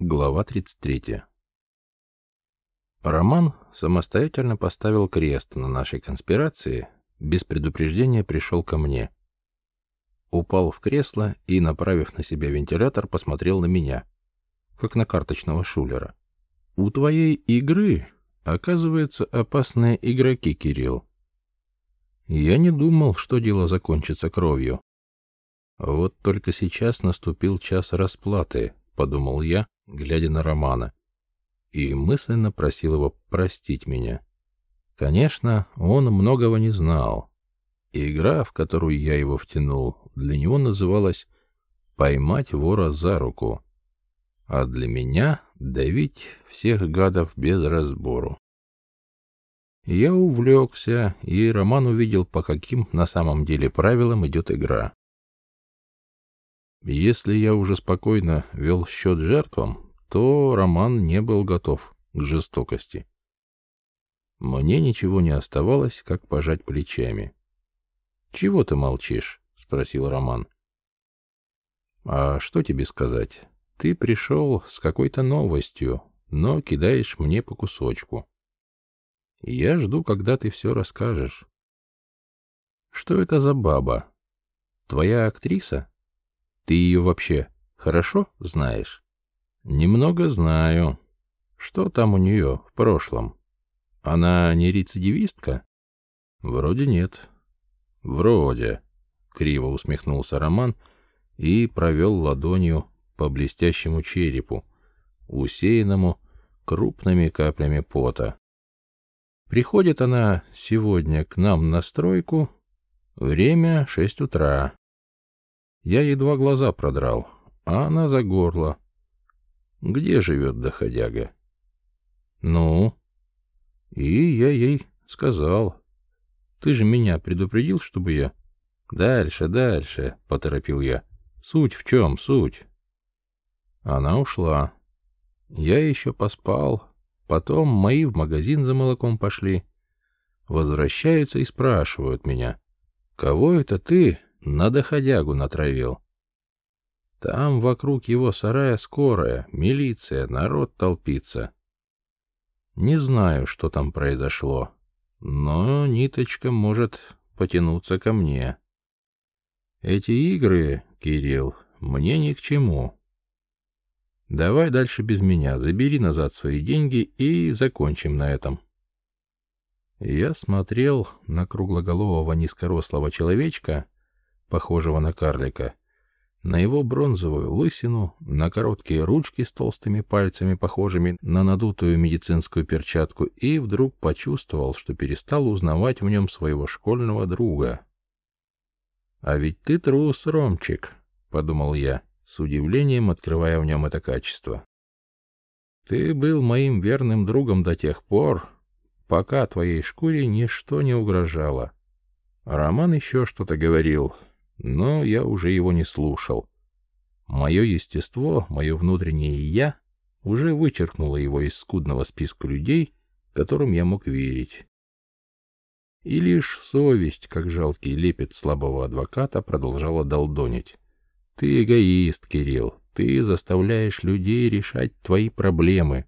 Глава 33. Роман самостоятельно поставил крест на нашей конспирации, без предупреждения пришел ко мне. Упал в кресло и, направив на себя вентилятор, посмотрел на меня, как на карточного шулера. «У твоей игры, оказывается, опасные игроки, Кирилл. Я не думал, что дело закончится кровью. Вот только сейчас наступил час расплаты, подумал я, глядя на Романа, и мысленно просил его простить меня. Конечно, он многого не знал. Игра, в которую я его втянул, для него называлась «поймать вора за руку», а для меня — давить всех гадов без разбору. Я увлекся, и Роман увидел, по каким на самом деле правилам идет игра. Если я уже спокойно вел счет жертвам, то Роман не был готов к жестокости. Мне ничего не оставалось, как пожать плечами. «Чего ты молчишь?» — спросил Роман. «А что тебе сказать? Ты пришел с какой-то новостью, но кидаешь мне по кусочку. Я жду, когда ты все расскажешь». «Что это за баба? Твоя актриса?» Ты ее вообще хорошо знаешь? Немного знаю. Что там у нее в прошлом? Она не рецидивистка? Вроде нет. Вроде. Криво усмехнулся Роман и провел ладонью по блестящему черепу, усеянному крупными каплями пота. Приходит она сегодня к нам на стройку. Время шесть утра. Я едва глаза продрал, а она за горло. Где живет доходяга? Ну? И я ей сказал. Ты же меня предупредил, чтобы я... Дальше, дальше, поторопил я. Суть в чем, суть? Она ушла. Я еще поспал. Потом мои в магазин за молоком пошли. Возвращаются и спрашивают меня. Кого это ты на доходягу натравил. Там вокруг его сарая скорая, милиция, народ толпится. Не знаю, что там произошло, но ниточка может потянуться ко мне. Эти игры, Кирилл, мне ни к чему. Давай дальше без меня, забери назад свои деньги и закончим на этом. Я смотрел на круглоголового низкорослого человечка, похожего на карлика, на его бронзовую лысину, на короткие ручки с толстыми пальцами, похожими на надутую медицинскую перчатку, и вдруг почувствовал, что перестал узнавать в нем своего школьного друга. «А ведь ты трус, Ромчик», — подумал я, с удивлением открывая в нем это качество. «Ты был моим верным другом до тех пор, пока твоей шкуре ничто не угрожало». Роман еще что-то говорил, но я уже его не слушал. Мое естество, мое внутреннее «я» уже вычеркнуло его из скудного списка людей, которым я мог верить. И лишь совесть, как жалкий лепет слабого адвоката, продолжала долдонить. «Ты эгоист, Кирилл, ты заставляешь людей решать твои проблемы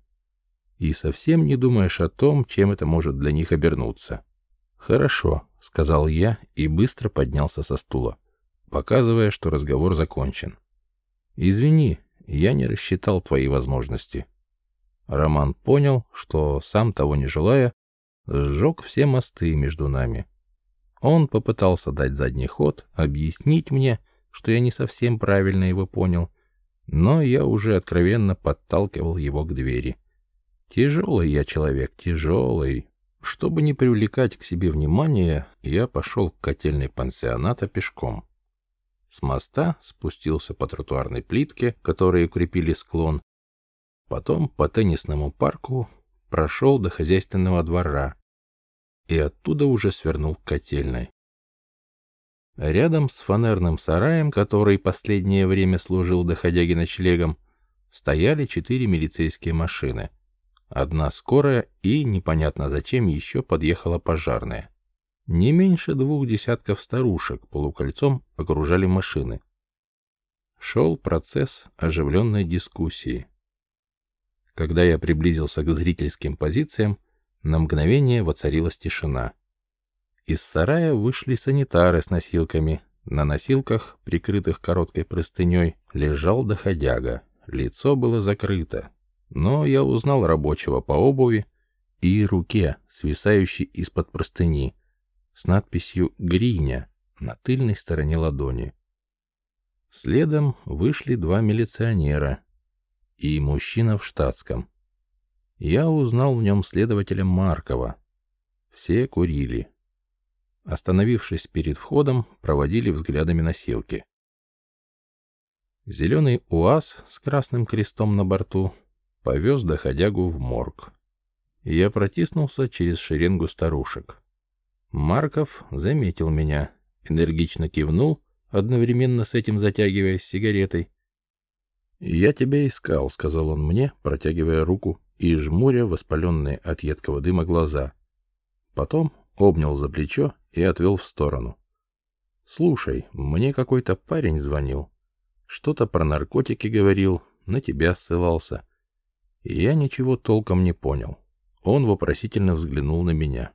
и совсем не думаешь о том, чем это может для них обернуться». «Хорошо», — сказал я и быстро поднялся со стула показывая, что разговор закончен. «Извини, я не рассчитал твои возможности». Роман понял, что, сам того не желая, сжег все мосты между нами. Он попытался дать задний ход, объяснить мне, что я не совсем правильно его понял, но я уже откровенно подталкивал его к двери. Тяжелый я человек, тяжелый. Чтобы не привлекать к себе внимания, я пошел к котельной пансионата пешком. С моста спустился по тротуарной плитке, которые укрепили склон. Потом по теннисному парку прошел до хозяйственного двора и оттуда уже свернул к котельной. Рядом с фанерным сараем, который последнее время служил доходяги ночлегом, стояли четыре милицейские машины. Одна скорая и, непонятно зачем, еще подъехала пожарная. Не меньше двух десятков старушек полукольцом окружали машины. Шел процесс оживленной дискуссии. Когда я приблизился к зрительским позициям, на мгновение воцарилась тишина. Из сарая вышли санитары с носилками. На носилках, прикрытых короткой простыней, лежал доходяга. Лицо было закрыто, но я узнал рабочего по обуви и руке, свисающей из-под простыни, с надписью «Гриня» на тыльной стороне ладони. Следом вышли два милиционера и мужчина в штатском. Я узнал в нем следователя Маркова. Все курили. Остановившись перед входом, проводили взглядами носилки. Зеленый УАЗ с красным крестом на борту повез доходягу в морг. Я протиснулся через шеренгу старушек. Марков заметил меня, энергично кивнул, одновременно с этим затягиваясь сигаретой. «Я тебя искал», — сказал он мне, протягивая руку и жмуря воспаленные от едкого дыма глаза. Потом обнял за плечо и отвел в сторону. «Слушай, мне какой-то парень звонил. Что-то про наркотики говорил, на тебя ссылался. Я ничего толком не понял. Он вопросительно взглянул на меня.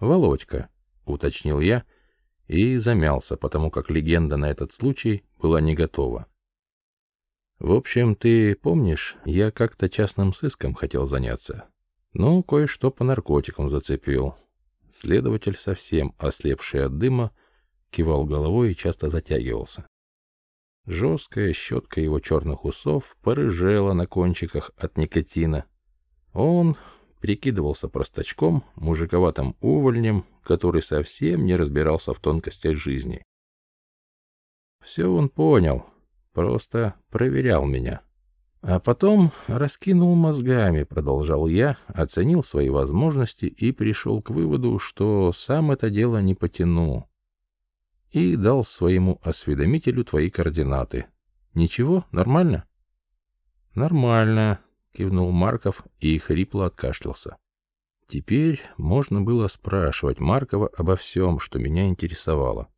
«Володька», — уточнил я, и замялся, потому как легенда на этот случай была не готова. «В общем, ты помнишь, я как-то частным сыском хотел заняться. Ну, кое-что по наркотикам зацепил». Следователь, совсем ослепший от дыма, кивал головой и часто затягивался. Жесткая щетка его черных усов порыжела на кончиках от никотина. Он прикидывался простачком, мужиковатым увольнем, который совсем не разбирался в тонкостях жизни. Все он понял, просто проверял меня. А потом раскинул мозгами, продолжал я, оценил свои возможности и пришел к выводу, что сам это дело не потяну. И дал своему осведомителю твои координаты. Ничего, нормально? Нормально, кивнул Марков и хрипло откашлялся. Теперь можно было спрашивать Маркова обо всем, что меня интересовало.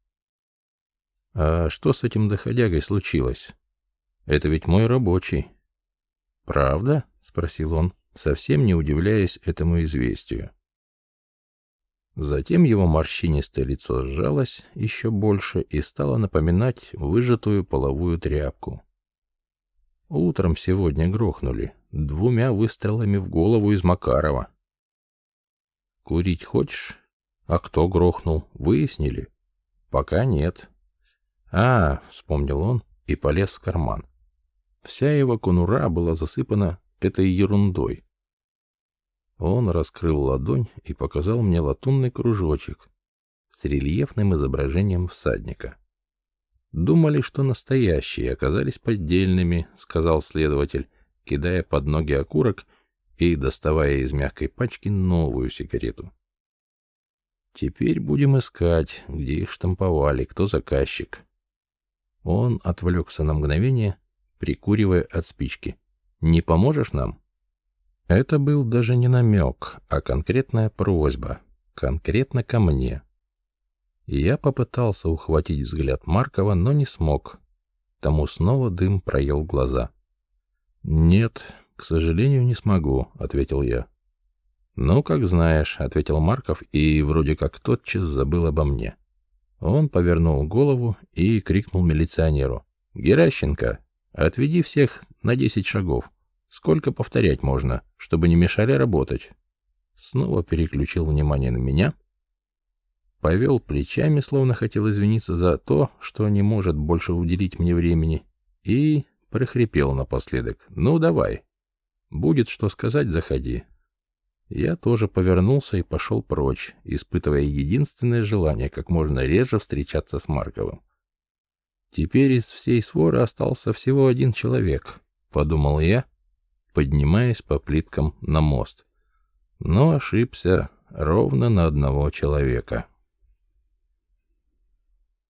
А что с этим доходягой случилось? Это ведь мой рабочий. Правда? спросил он, совсем не удивляясь этому известию. Затем его морщинистое лицо сжалось еще больше и стало напоминать выжатую половую тряпку. Утром сегодня грохнули двумя выстрелами в голову из Макарова. Курить хочешь? А кто грохнул? Выяснили? Пока нет. А, вспомнил он и полез в карман. Вся его конура была засыпана этой ерундой. Он раскрыл ладонь и показал мне латунный кружочек с рельефным изображением всадника. Думали, что настоящие, оказались поддельными, сказал следователь, кидая под ноги окурок и доставая из мягкой пачки новую сигарету. Теперь будем искать, где их штамповали, кто заказчик. Он отвлекся на мгновение, прикуривая от спички. Не поможешь нам? Это был даже не намек, а конкретная просьба, конкретно ко мне. Я попытался ухватить взгляд Маркова, но не смог. Тому снова дым проел глаза. «Нет, к сожалению, не смогу», — ответил я. «Ну, как знаешь», — ответил Марков и вроде как тотчас забыл обо мне. Он повернул голову и крикнул милиционеру. «Геращенко, отведи всех на десять шагов. Сколько повторять можно, чтобы не мешали работать?» Снова переключил внимание на меня — повел плечами, словно хотел извиниться за то, что не может больше уделить мне времени, и прохрипел напоследок. «Ну, давай. Будет что сказать, заходи». Я тоже повернулся и пошел прочь, испытывая единственное желание как можно реже встречаться с Марковым. «Теперь из всей своры остался всего один человек», — подумал я, поднимаясь по плиткам на мост. Но ошибся ровно на одного человека.